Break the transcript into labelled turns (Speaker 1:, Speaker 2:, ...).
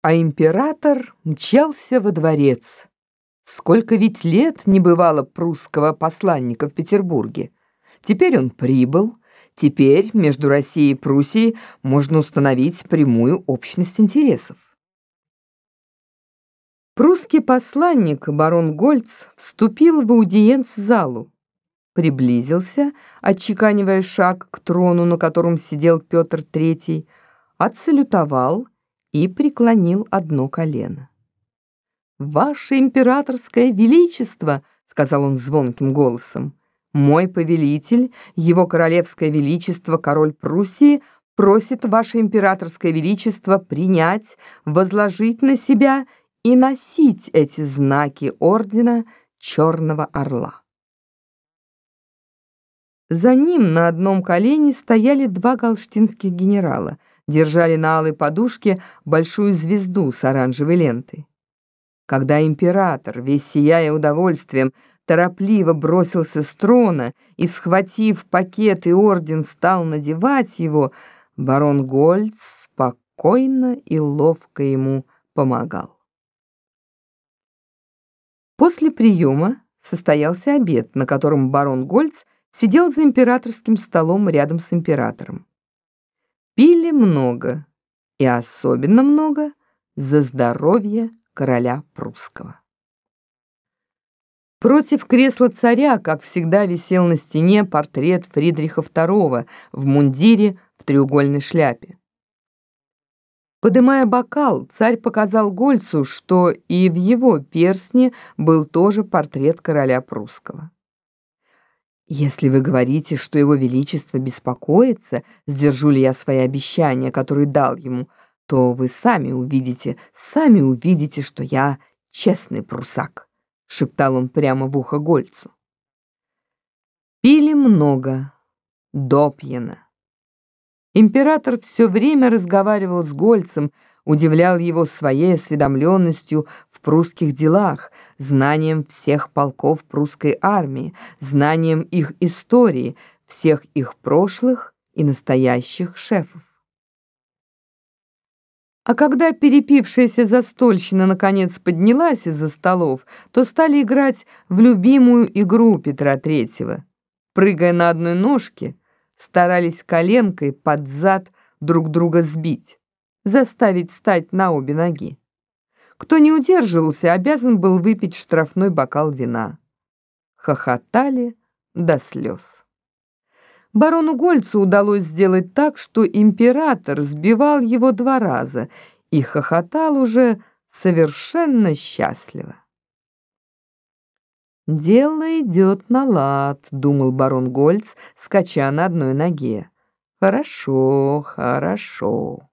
Speaker 1: А император мчался во дворец. Сколько ведь лет не бывало прусского посланника в Петербурге. Теперь он прибыл, теперь между Россией и Пруссией можно установить прямую общность интересов. Прусский посланник, барон Гольц, вступил в аудиенц-залу, приблизился, отчеканивая шаг к трону, на котором сидел Петр III, отсалютовал и преклонил одно колено. «Ваше императорское величество!» — сказал он звонким голосом. «Мой повелитель, его королевское величество, король Пруссии, просит ваше императорское величество принять, возложить на себя и носить эти знаки ордена Черного Орла». За ним на одном колене стояли два галштинских генерала — держали на алой подушке большую звезду с оранжевой лентой. Когда император, весь сияя удовольствием, торопливо бросился с трона и, схватив пакет и орден, стал надевать его, барон Гольц спокойно и ловко ему помогал. После приема состоялся обед, на котором барон Гольц сидел за императорским столом рядом с императором. Пили много, и особенно много за здоровье короля прусского. Против кресла царя, как всегда, висел на стене портрет Фридриха II в мундире в треугольной шляпе. Подымая бокал, царь показал Гольцу, что и в его перстне был тоже портрет короля прусского. Если вы говорите, что его величество беспокоится, сдержу ли я свои обещания, которые дал ему, то вы сами увидите, сами увидите, что я честный прусак», — шептал он прямо в ухо Гольцу. Пили много, допьяно. Император все время разговаривал с Гольцем, удивлял его своей осведомленностью в прусских делах, знанием всех полков прусской армии, знанием их истории, всех их прошлых и настоящих шефов. А когда перепившаяся застольщина наконец поднялась из-за столов, то стали играть в любимую игру Петра Третьего. Прыгая на одной ножке, старались коленкой под зад друг друга сбить заставить встать на обе ноги. Кто не удерживался, обязан был выпить штрафной бокал вина. Хохотали до слез. Барону Гольцу удалось сделать так, что император сбивал его два раза и хохотал уже совершенно счастливо. «Дело идет на лад», — думал барон Гольц, скача на одной ноге. «Хорошо, хорошо».